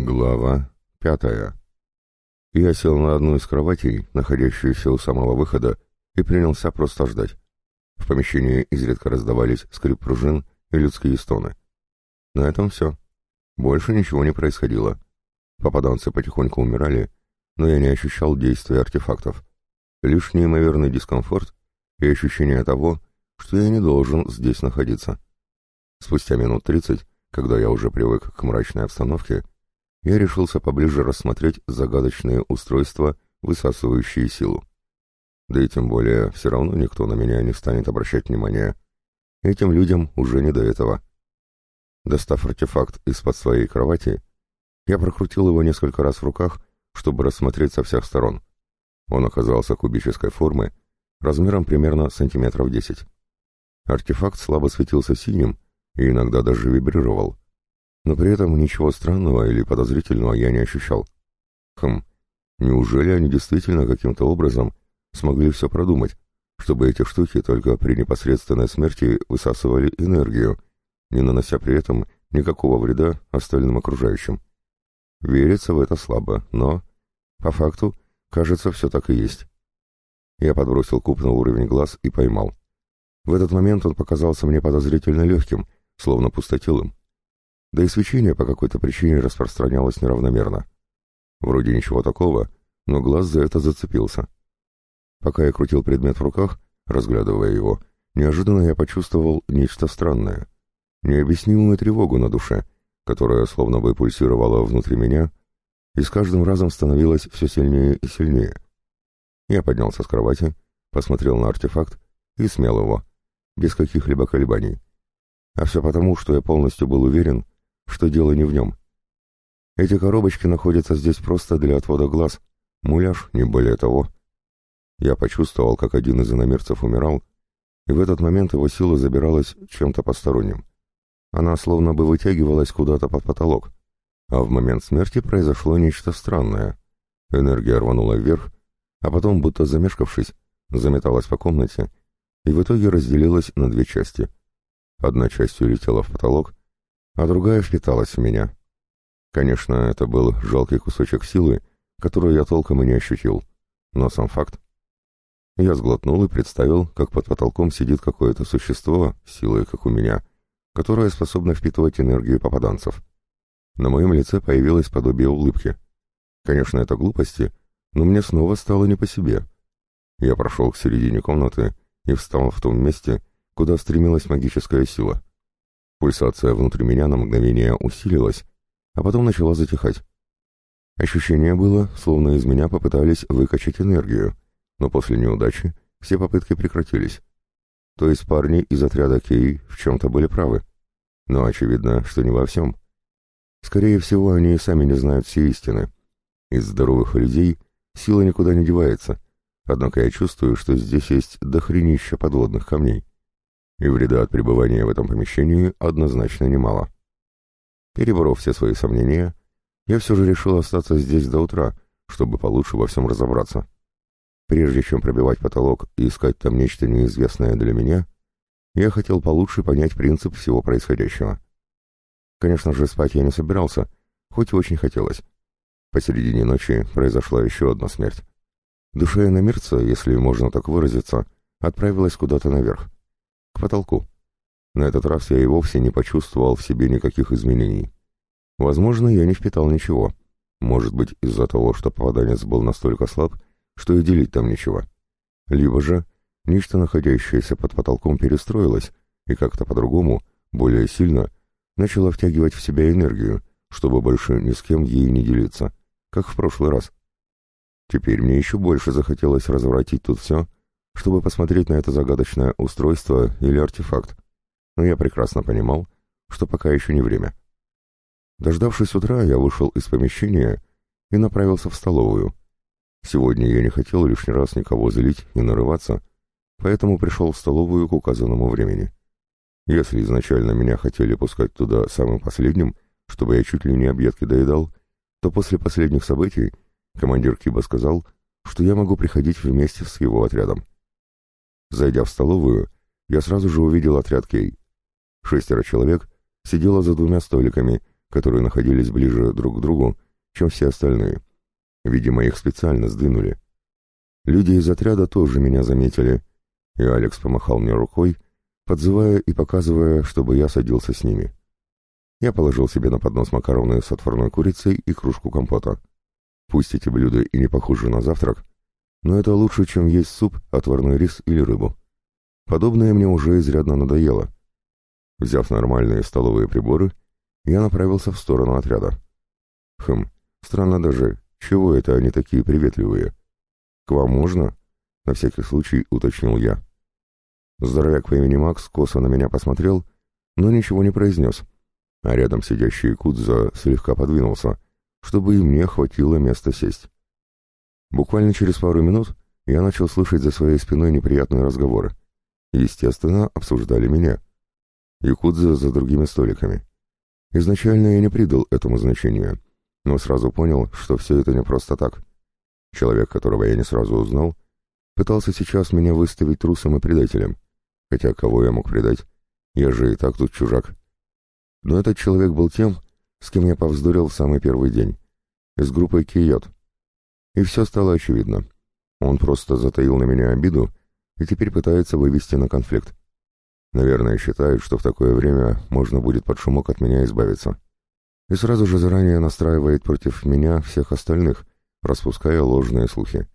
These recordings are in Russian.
Глава пятая. Я сел на одну из кроватей, находящуюся у самого выхода, и принялся просто ждать. В помещении изредка раздавались скрип пружин и людские стоны. На этом все. Больше ничего не происходило. Попаданцы потихоньку умирали, но я не ощущал действия артефактов. Лишь неимоверный дискомфорт и ощущение того, что я не должен здесь находиться. Спустя минут тридцать, когда я уже привык к мрачной обстановке, я решился поближе рассмотреть загадочные устройства, высасывающие силу. Да и тем более, все равно никто на меня не станет обращать внимания. Этим людям уже не до этого. Достав артефакт из-под своей кровати, я прокрутил его несколько раз в руках, чтобы рассмотреть со всех сторон. Он оказался кубической формы, размером примерно сантиметров десять. Артефакт слабо светился синим и иногда даже вибрировал но при этом ничего странного или подозрительного я не ощущал. Хм, неужели они действительно каким-то образом смогли все продумать, чтобы эти штуки только при непосредственной смерти высасывали энергию, не нанося при этом никакого вреда остальным окружающим? Верится в это слабо, но, по факту, кажется, все так и есть. Я подбросил куб на уровень глаз и поймал. В этот момент он показался мне подозрительно легким, словно пустотелым да и свечение по какой-то причине распространялось неравномерно. Вроде ничего такого, но глаз за это зацепился. Пока я крутил предмет в руках, разглядывая его, неожиданно я почувствовал нечто странное, необъяснимую тревогу на душе, которая словно бы пульсировала внутри меня и с каждым разом становилась все сильнее и сильнее. Я поднялся с кровати, посмотрел на артефакт и смел его, без каких-либо колебаний. А все потому, что я полностью был уверен, что дело не в нем. Эти коробочки находятся здесь просто для отвода глаз, муляж, не более того. Я почувствовал, как один из иномерцев умирал, и в этот момент его сила забиралась чем-то посторонним. Она словно бы вытягивалась куда-то под потолок, а в момент смерти произошло нечто странное. Энергия рванула вверх, а потом, будто замешкавшись, заметалась по комнате и в итоге разделилась на две части. Одна часть улетела в потолок, а другая впиталась в меня. Конечно, это был жалкий кусочек силы, которую я толком и не ощутил, но сам факт. Я сглотнул и представил, как под потолком сидит какое-то существо, силой как у меня, которое способно впитывать энергию попаданцев. На моем лице появилось подобие улыбки. Конечно, это глупости, но мне снова стало не по себе. Я прошел к середине комнаты и встал в том месте, куда стремилась магическая сила. Пульсация внутри меня на мгновение усилилась, а потом начала затихать. Ощущение было, словно из меня попытались выкачать энергию, но после неудачи все попытки прекратились. То есть парни из отряда Кей в чем-то были правы. Но очевидно, что не во всем. Скорее всего, они сами не знают все истины. Из здоровых людей сила никуда не девается, однако я чувствую, что здесь есть дохренища подводных камней и вреда от пребывания в этом помещении однозначно немало. Переборов все свои сомнения, я все же решил остаться здесь до утра, чтобы получше во всем разобраться. Прежде чем пробивать потолок и искать там нечто неизвестное для меня, я хотел получше понять принцип всего происходящего. Конечно же, спать я не собирался, хоть и очень хотелось. Посередине ночи произошла еще одна смерть. Душа иномирца, если можно так выразиться, отправилась куда-то наверх к потолку. На этот раз я и вовсе не почувствовал в себе никаких изменений. Возможно, я не впитал ничего. Может быть, из-за того, что попаданец был настолько слаб, что и делить там нечего. Либо же нечто, находящееся под потолком, перестроилось и как-то по-другому, более сильно, начало втягивать в себя энергию, чтобы больше ни с кем ей не делиться, как в прошлый раз. Теперь мне еще больше захотелось разворотить тут все чтобы посмотреть на это загадочное устройство или артефакт, но я прекрасно понимал, что пока еще не время. Дождавшись утра, я вышел из помещения и направился в столовую. Сегодня я не хотел лишний раз никого злить и нарываться, поэтому пришел в столовую к указанному времени. Если изначально меня хотели пускать туда самым последним, чтобы я чуть ли не объедки доедал, то после последних событий командир Киба сказал, что я могу приходить вместе с его отрядом. Зайдя в столовую, я сразу же увидел отряд Кей. Шестеро человек сидело за двумя столиками, которые находились ближе друг к другу, чем все остальные. Видимо, их специально сдвинули. Люди из отряда тоже меня заметили, и Алекс помахал мне рукой, подзывая и показывая, чтобы я садился с ними. Я положил себе на поднос макароны с отварной курицей и кружку компота. Пусть эти блюда и не похожи на завтрак, но это лучше, чем есть суп, отварной рис или рыбу. Подобное мне уже изрядно надоело. Взяв нормальные столовые приборы, я направился в сторону отряда. Хм, странно даже, чего это они такие приветливые? К вам можно? На всякий случай уточнил я. Здоровяк по имени Макс косо на меня посмотрел, но ничего не произнес, а рядом сидящий Кудза слегка подвинулся, чтобы и мне хватило места сесть. Буквально через пару минут я начал слышать за своей спиной неприятные разговоры. Естественно, обсуждали меня. Якудза за другими столиками. Изначально я не придал этому значения, но сразу понял, что все это не просто так. Человек, которого я не сразу узнал, пытался сейчас меня выставить трусом и предателем. Хотя кого я мог предать? Я же и так тут чужак. Но этот человек был тем, с кем я повздорил в самый первый день. Из группы Киот. И все стало очевидно. Он просто затаил на меня обиду и теперь пытается вывести на конфликт. Наверное, считает, что в такое время можно будет под шумок от меня избавиться. И сразу же заранее настраивает против меня всех остальных, распуская ложные слухи.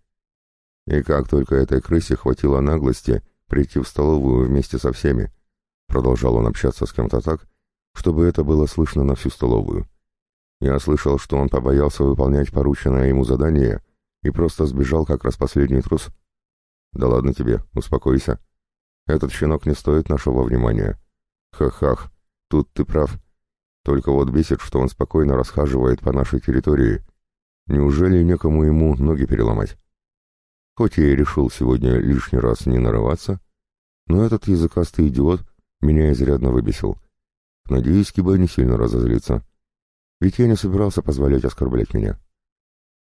И как только этой крысе хватило наглости прийти в столовую вместе со всеми, продолжал он общаться с кем-то так, чтобы это было слышно на всю столовую. Я слышал, что он побоялся выполнять порученное ему задание и просто сбежал как раз последний трус. Да ладно тебе, успокойся. Этот щенок не стоит нашего внимания. Хах-хах, тут ты прав. Только вот бесит, что он спокойно расхаживает по нашей территории. Неужели некому ему ноги переломать? Хоть я и решил сегодня лишний раз не нарываться, но этот языкастый идиот меня изрядно выбесил. Надеюсь, Киба не сильно разозлится. Ведь я не собирался позволять оскорблять меня.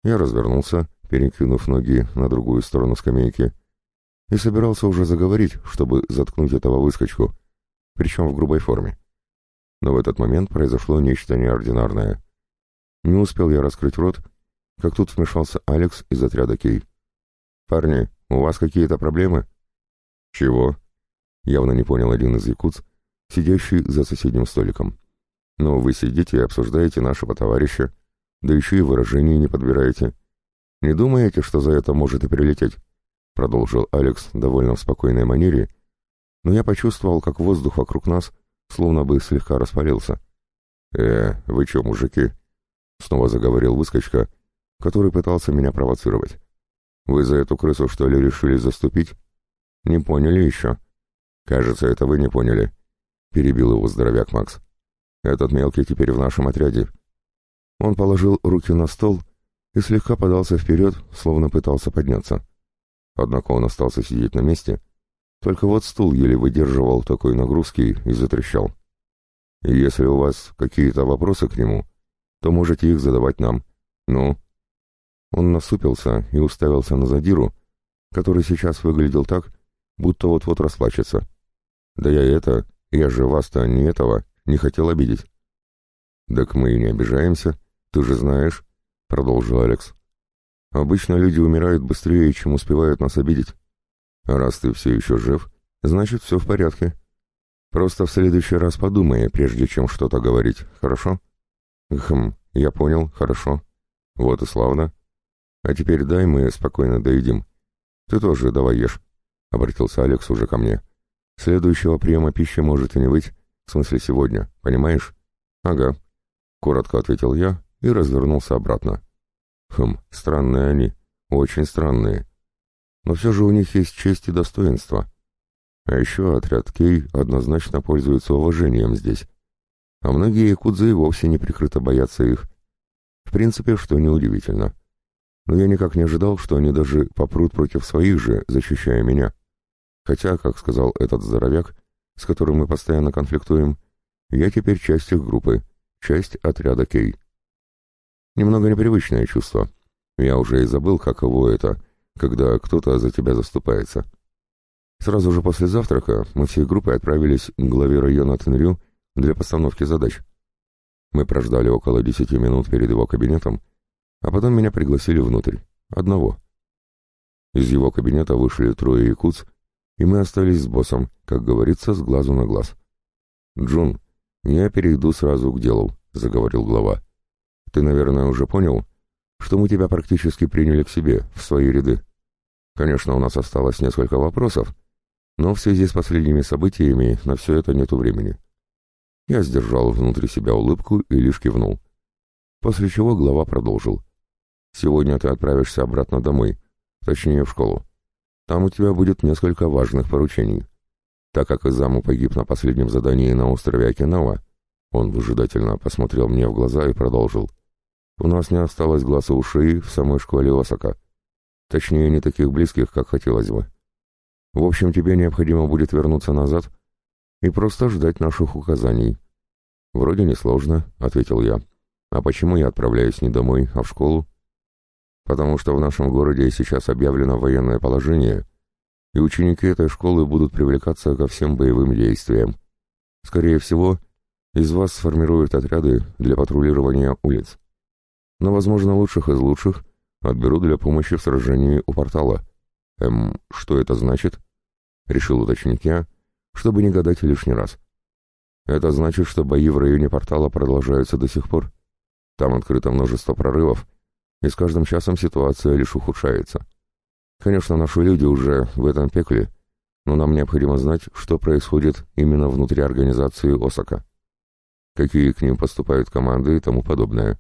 Я развернулся, перекинув ноги на другую сторону скамейки, и собирался уже заговорить, чтобы заткнуть этого выскочку, причем в грубой форме. Но в этот момент произошло нечто неординарное. Не успел я раскрыть рот, как тут вмешался Алекс из отряда Кей. «Парни, у вас какие-то проблемы?» «Чего?» — явно не понял один из якутс, сидящий за соседним столиком. «Но вы сидите и обсуждаете нашего товарища, да еще и выражений не подбираете. Не думаете, что за это может и прилететь?» — продолжил Алекс довольно в спокойной манере, но я почувствовал, как воздух вокруг нас словно бы слегка распалился. «Э, вы че, мужики?» — снова заговорил выскочка, который пытался меня провоцировать. «Вы за эту крысу, что ли, решили заступить?» «Не поняли еще?» «Кажется, это вы не поняли», — перебил его здоровяк Макс. «Этот мелкий теперь в нашем отряде». Он положил руки на стол и слегка подался вперед, словно пытался подняться. Однако он остался сидеть на месте, только вот стул еле выдерживал такой нагрузки и затрещал. Если у вас какие-то вопросы к нему, то можете их задавать нам. Ну?» Он насупился и уставился на задиру, который сейчас выглядел так, будто вот-вот расплачется. «Да я это, я же вас-то не этого, не хотел обидеть». «Так мы и не обижаемся, ты же знаешь», — продолжил Алекс. Обычно люди умирают быстрее, чем успевают нас обидеть. А раз ты все еще жив, значит, все в порядке. Просто в следующий раз подумай, прежде чем что-то говорить, хорошо? Хм, я понял, хорошо. Вот и славно. А теперь дай мы спокойно доедим. Ты тоже давай ешь, — обратился Алекс уже ко мне. Следующего приема пищи может и не быть, в смысле сегодня, понимаешь? Ага. Коротко ответил я и развернулся обратно. Хм, странные они, очень странные. Но все же у них есть честь и достоинство. А еще отряд Кей однозначно пользуется уважением здесь. А многие якудзы и вовсе не прикрыто боятся их. В принципе, что неудивительно. Но я никак не ожидал, что они даже попрут против своих же, защищая меня. Хотя, как сказал этот здоровяк, с которым мы постоянно конфликтуем, я теперь часть их группы, часть отряда Кей. Немного непривычное чувство. Я уже и забыл, каково это, когда кто-то за тебя заступается. Сразу же после завтрака мы всей группой отправились к главе района Тенрю для постановки задач. Мы прождали около десяти минут перед его кабинетом, а потом меня пригласили внутрь. Одного. Из его кабинета вышли трое якутс, и мы остались с боссом, как говорится, с глазу на глаз. «Джун, я перейду сразу к делу», — заговорил глава. «Ты, наверное, уже понял, что мы тебя практически приняли к себе, в свои ряды. Конечно, у нас осталось несколько вопросов, но в связи с последними событиями на все это нету времени». Я сдержал внутри себя улыбку и лишь кивнул. После чего глава продолжил. «Сегодня ты отправишься обратно домой, точнее в школу. Там у тебя будет несколько важных поручений. Так как Изаму погиб на последнем задании на острове Окинава, он выжидательно посмотрел мне в глаза и продолжил. У нас не осталось глаз и ушей в самой школе Осака. Точнее, не таких близких, как хотелось бы. В общем, тебе необходимо будет вернуться назад и просто ждать наших указаний. Вроде несложно, — ответил я. А почему я отправляюсь не домой, а в школу? потому что в нашем городе сейчас объявлено военное положение, и ученики этой школы будут привлекаться ко всем боевым действиям. Скорее всего, из вас сформируют отряды для патрулирования улиц. Но, возможно, лучших из лучших отберут для помощи в сражении у портала. Эм, что это значит? Решил уточнить я, чтобы не гадать лишний раз. Это значит, что бои в районе портала продолжаются до сих пор. Там открыто множество прорывов, и с каждым часом ситуация лишь ухудшается. Конечно, наши люди уже в этом пекле, но нам необходимо знать, что происходит именно внутри организации Осака. Какие к ним поступают команды и тому подобное.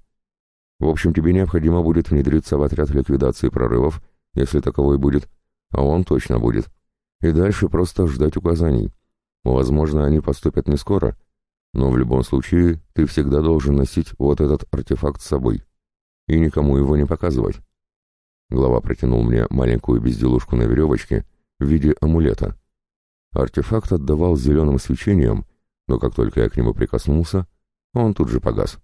В общем, тебе необходимо будет внедриться в отряд ликвидации прорывов, если таковой будет, а он точно будет. И дальше просто ждать указаний. Возможно, они поступят не скоро, но в любом случае ты всегда должен носить вот этот артефакт с собой и никому его не показывать. Глава протянул мне маленькую безделушку на веревочке в виде амулета. Артефакт отдавал зеленым свечением, но как только я к нему прикоснулся, он тут же погас.